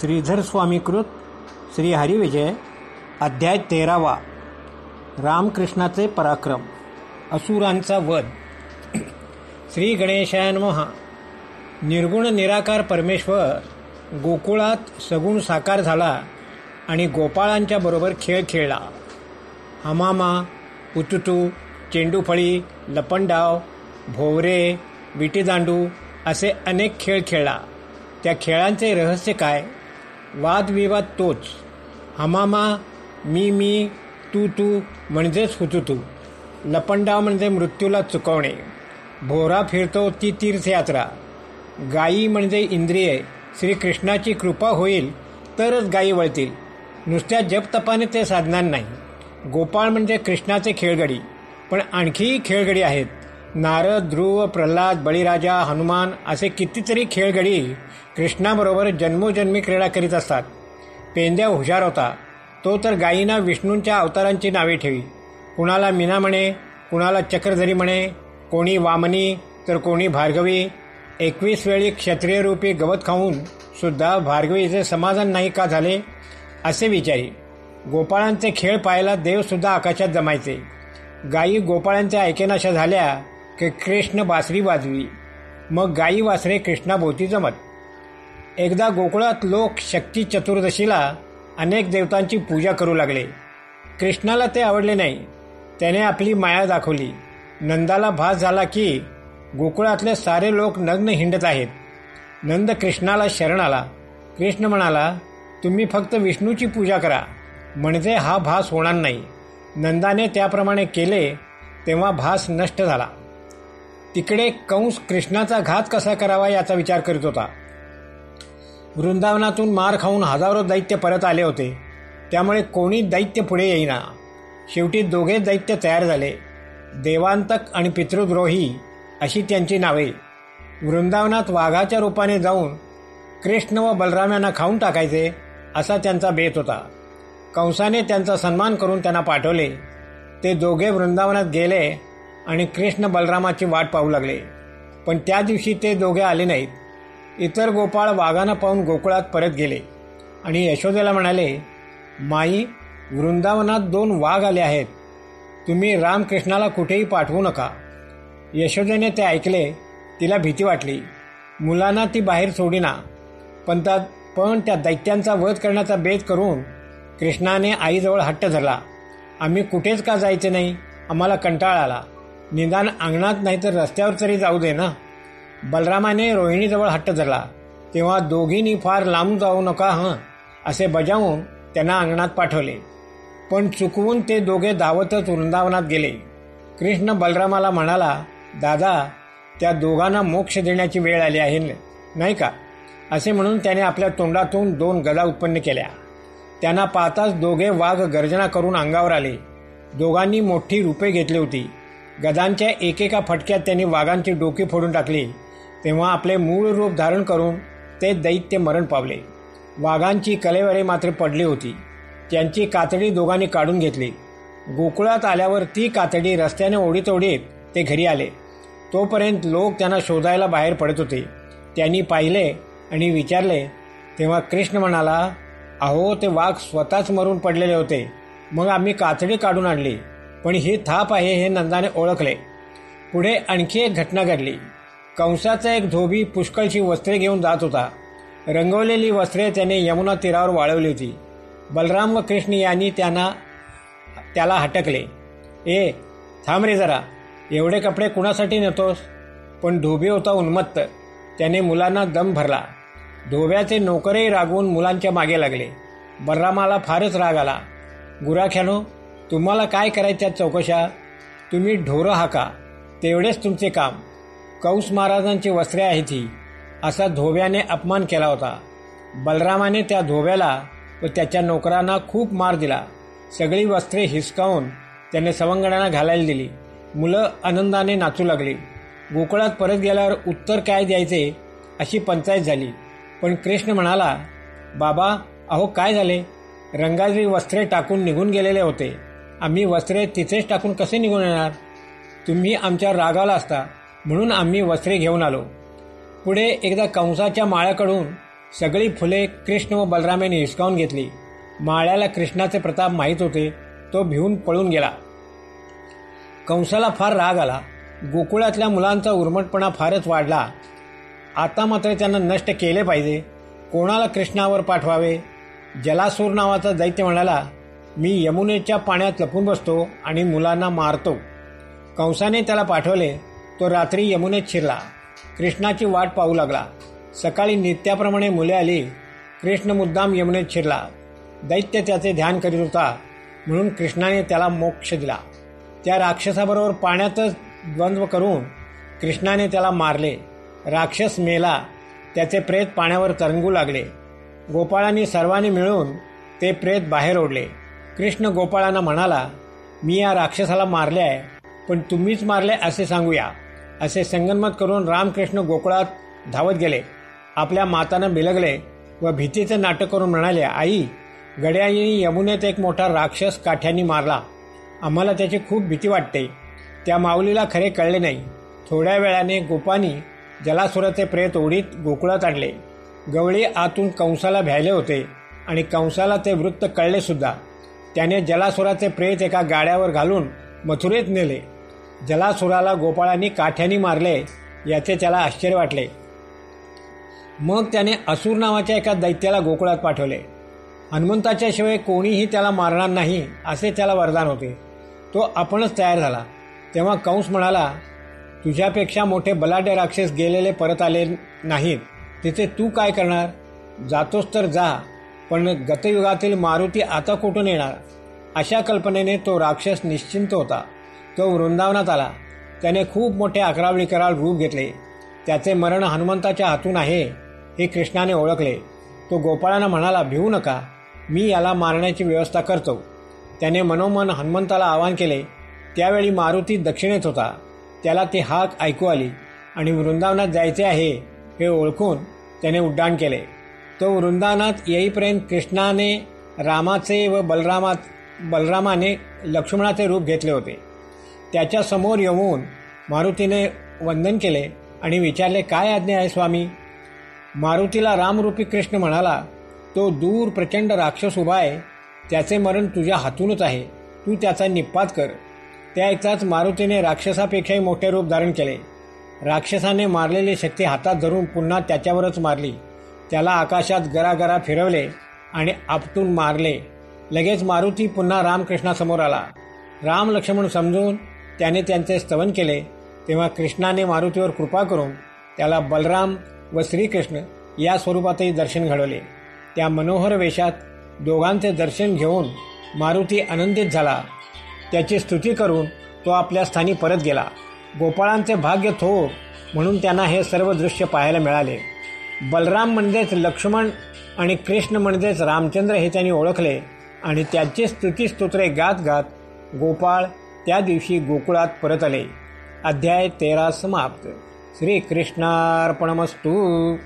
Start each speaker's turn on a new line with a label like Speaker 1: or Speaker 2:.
Speaker 1: श्रीधर स्वामीकृत श्री हरिविजय अध्याय तेरावा. रामकृष्णाचे पराक्रम. असुरांचा वध. श्री गणेशायन महा निर्गुण निराकार परमेश्वर गोकुळात सगुण साकार झाला आणि गोपाळांच्या बरोबर खेळ खेळला. हमामा उतुतू चेंडूफळी लपंडाव भोवरे विटीदांडू असे अनेक खेळ खेळला. त्या खेळांचे रहस्य काय? वादविवाद तोच. हमामा मी मी तू तू म्हणजेच हुतुतू लपंडाव म्हणजे मृत्यूला चुकवणे. भोरा फिरतो ती तीर्थयात्रा. गायी म्हणजे इंद्रिये. श्रीकृष्णाची कृपा होईल तरच गायी वळतील. नुसत्या जपतपाने ते साधणार नाही. गोपाळ म्हणजे कृष्णाचे खेळगडी. पण आणखीही खेळगडी आहेत. नारद ध्रुव प्रल्हाद बळीराजा हनुमान असे कितीतरी खेळगडी कृष्णाबरोबर जन्मोजन्मी क्रीडा करीत असतात. पेंद्या हुशार होता. तो तर गायींना विष्णूंच्या अवतारांची नावे ठेवी. कुणाला मीना म्हणे कुणाला चक्रधरी म्हणे कोणी वामनी तर कोणी भार्गवी. एकवीस वेळी क्षत्रियरूपी गवत खाऊन सुद्धा भार्गवीचे समाधान नाही का झाले असे विचारी. गोपाळांचे खेळ पाहायला देवसुद्धा आकाशात जमायचे. गायी गोपाळांच्या ऐकेनाशा झाल्या कृष्ण बासरी वाजवी मग गायी वासरे कृष्णाभोवती जमत. एकदा गोकुळात लोक शक्ती चतुर्दशीला अनेक देवतांची पूजा करू लागले. कृष्णाला ते आवडले नाही. त्याने आपली माया दाखवली. नंदाला भास झाला की गोकुळातले सारे लोक नग्न हिंडत आहेत. नंद कृष्णाला शरण आला. कृष्ण म्हणाला तुम्ही फक्त विष्णूची पूजा करा. म्हणजे हा भास होणार नाही. नंदाने त्याप्रमाणे केले तेव्हा भास नष्ट झाला. तिकडे कंस कृष्णाचा घात कसा करावा याचा विचार करीत होता. वृंदावनातून मार खाऊन हजारो दैत्य परत आले होते. त्यामुळे कोणी दैत्य पुढे येईना. शेवटी दोघे दैत्य तयार झाले. देवांतक आणि पितृद्रोही अशी त्यांची नावे. वृंदावनात वाघाच्या रूपाने जाऊन कृष्ण व बलराम यांना खाऊन टाकायचे असा त्यांचा बेत होता. कंसाने त्यांचा सन्मान करून त्यांना पाठवले. ते दोघे वृंदावनात गेले आणि कृष्ण बलरामाची वाट पाहू लागले. पण त्या दिवशी ते दोघे आले नाहीत. इतर गोपाळ वाघानं पाहून गोकुळात परत गेले. आणि यशोदेला म्हणाले माई वृंदावनात दोन वाघ आले आहेत. तुम्ही रामकृष्णाला कुठेही पाठवू नका. यशोदेने ते ऐकले. तिला भीती वाटली. मुलांना ती बाहेर सोडीना. पण त्या पण त्या दैत्यांचा वध करण्याचा बेत करून कृष्णाने आईजवळ हट्ट धरला. आम्ही कुठेच का जायचे नाही? आम्हाला कंटाळा आला. निदान अंगणात नाही तर रस्त्यावर तरी जाऊ दे ना. बलरामाने रोहिणीजवळ हट्ट धरला. तेव्हा दोघींनी फार लांब जाऊ नका हं असे बजावून त्यांना अंगणात पाठवले. पण चुकवून ते दोघे धावतच वृंदावनात गेले. कृष्ण बलरामाला म्हणाला दादा त्या दोघांना मोक्ष देण्याची वेळ आली आहे नाही का? असे म्हणून त्याने आपल्या तोंडातून दोन गदा उत्पन्न केल्या. त्यांना पाहताच दोघे वाघ गर्जना करून अंगावर आले. दोघांनी मोठी रूपे घेतली होती. गदांच्या एकेका फटक्यात त्यांनी वाघांची डोकी फोडून टाकली. तेव्हा आपले मूळ रूप धारण करून ते दैत्य मरण पावले. वाघांची कलेवरे मात्र पडली होती. त्यांची कातडी दोघांनी काढून घेतली. गोकुळात आल्यावर ती कातडी रस्त्याने ओढीत ओढीत ते घरी आले. तोपर्यंत लोक त्यांना शोधायला बाहेर पडत होते. त्यांनी पाहिले आणि विचारले तेव्हा कृष्ण म्हणाला अहो ते वाघ स्वतःच मरून पडलेले होते. मग आम्ही कातडी काढून आणली. पण ही थाप आहे हे नंदाने ओळखले. पुढे आणखी एक घटना घडली. कंसाचा एक धोबी पुष्कळशी वस्त्रे घेऊन जात होता. रंगवलेली वस्त्रे त्याने यमुना तीरावर वाळवली होती. बलराम व कृष्ण यांनी त्यांना त्याला हटकले. ए थांब रे जरा. एवढे कपडे कुणासाठी नेतोस पण धोबी होता उन्मत्त. त्याने मुलांना दम भरला. धोब्याचे नोकरही रागवून मुलांच्या मागे लागले. बलरामाला फारच राग आला. गुराख्यानो तुम्हाला काय करायच्या चौकशा? तुम्ही ढोरं हाका. तेवढेच तुमचे काम. कौस महाराजांची वस्त्रे आहेत ही. असा धोब्याने अपमान केला होता. बलरामाने त्या धोब्याला व त्याच्या नोकरांना खूप मार दिला. सगळी वस्त्रे हिसकावून त्याने सवंगड्यांना घालायला दिली. मुलं आनंदाने नाचू लागली. गोकुळात परत गेल्यावर उत्तर काय द्यायचे अशी पंचायत झाली. पण कृष्ण म्हणाला बाबा अहो काय झाले? रंगाची वस्त्रे टाकून निघून गेलेले होते. आम्ही वस्त्रे तिथेच टाकून कसे निघून येणार? तुम्ही आमच्या रागाला असता म्हणून आम्ही वस्त्रे घेऊन आलो. पुढे एकदा कंसाच्या माळ्याकडून सगळी फुले कृष्ण व बलरामाने हिसकावून घेतली. माळ्याला कृष्णाचे प्रताप माहीत होते तो भिवून पळून गेला. कंसाला फार राग आला. गोकुळातल्या मुलांचा उर्मटपणा फारच वाढला. आता मात्र त्यांना नष्ट केले पाहिजे. कोणाला कृष्णावर पाठवावे? जलासूर नावाचा दैत्य म्हणाला मी यमुनेच्या पाण्यात लपून बसतो आणि मुलांना मारतो. कंसाने त्याला पाठवले तो रात्री यमुनेत शिरला. कृष्णाची वाट पाहू लागला. सकाळी नित्याप्रमाणे मुले आली. कृष्ण मुद्दाम यमुनेत शिरला. दैत्य त्याचे ध्यान करीत होता. म्हणून कृष्णाने त्याला मोक्ष दिला. त्या राक्षसाबरोबर पाण्यातच द्वंद्व करून कृष्णाने त्याला मारले. राक्षस मेला. त्याचे प्रेत पाण्यावर तरंगू लागले. गोपाळांनी सर्वांनी मिळून ते प्रेत बाहेर ओढले. कृष्ण गोपाळांना म्हणाला मी या राक्षसाला मारले आहे पण तुम्हीच मारले असे सांगूया. असे संगनमत करून रामकृष्ण गोकुळात धावत गेले. आपल्या मातांना बिलगले व भीतीचे नाटक करून म्हणाले आई गड्याईने यमुनेत एक मोठा राक्षस काठ्यांनी मारला. आम्हाला त्याची खूप भीती वाटते. त्या माऊलीला खरे कळले नाही. थोड्या वेळाने गोपानी जलासुराचे प्रेत ओढीत गोकुळात आणले. गवळी आतून कंसाला भ्यायले होते आणि कंसाला ते वृत्त कळले सुद्धा. त्याने जलासुराचे प्रेत एका गाड्यावर घालून मथुरेत नेले. जलासुराला गोपाळांनी काठ्यानी मारले याचे त्याला आश्चर्य वाटले. मग त्याने असुर नावाच्या एका दैत्याला गोकुळात पाठवले. हनुमंताच्या शिवाय कोणीही त्याला मारणार नाही असे त्याला वरदान होते. तो आपणच तयार झाला. तेव्हा कंस म्हणाला तुझ्यापेक्षा मोठे बलाढ्य राक्षस गेलेले परत आले नाहीत. तिथे तू काय करणार? जातोस तर जा. पण गतयुगातील मारुती आता कुठून येणार? अशा कल्पनेने तो राक्षस निश्चिंत होता. तो वृंदावनात आला. त्याने खूप मोठे अकरावळी कराल रूप घेतले. त्याचे मरण हनुमंताच्या हातून आहे हे कृष्णाने ओळखले. तो गोपाळांना म्हणाला भिवू नका. मी याला मारण्याची व्यवस्था करतो. त्याने मनोमन हनुमंताला आवाहन केले. त्यावेळी मारुती दक्षिणेत होता. त्याला ती हाक ऐकू आली आणि वृंदावनात जायचे आहे हे ओळखून त्याने उड्डाण केले. तो वृंदावनात येईपर्यंत कृष्णाने रामाचे व बलरामात बलरामाने लक्ष्मणाचे रूप घेतले होते. त्याच्यासमोर येऊन मारुतीने वंदन केले आणि विचारले काय आज्ञा आहे स्वामी? मारुतीला रामरूपी कृष्ण म्हणाला तो दूर प्रचंड राक्षस उभा आहे. त्याचे मरण तुझ्या हातूनच आहे. तू त्याचा निपात कर. त्या ऐकताच मारुतीने राक्षसापेक्षाही मोठे रूप धारण केले. राक्षसाने मारलेली शक्ती हातात धरून पुन्हा त्याच्यावरच मारली. त्याला आकाशात गरागरा फिरवले आणि आपटून मारले. लगेच मारुती पुन्हा रामकृष्णासमोर आला. राम लक्ष्मण समजून त्याने त्यांचे स्तवन केले. तेव्हा कृष्णाने मारुतीवर कृपा करून त्याला बलराम व श्रीकृष्ण या स्वरूपातही दर्शन घडवले. त्या मनोहर वेशात दोघांचे दर्शन घेऊन मारुती आनंदित झाला. त्याची स्तुती करून तो आपल्या स्थानी परत गेला. गोपाळांचे भाग्य थो म्हणून त्यांना हे सर्व दृश्य पाहायला मिळाले. बलराम म्हणजेच लक्ष्मण आणि कृष्ण म्हणजेच रामचंद्र हे त्यांनी ओळखले. आणि त्याचे स्तुतीस्तोत्रे गात गात गोपाळ त्या दिवशी गोकुळात परत आले अध्याय तेरा समाप्त. श्रीकृष्णार्पणमस्तू.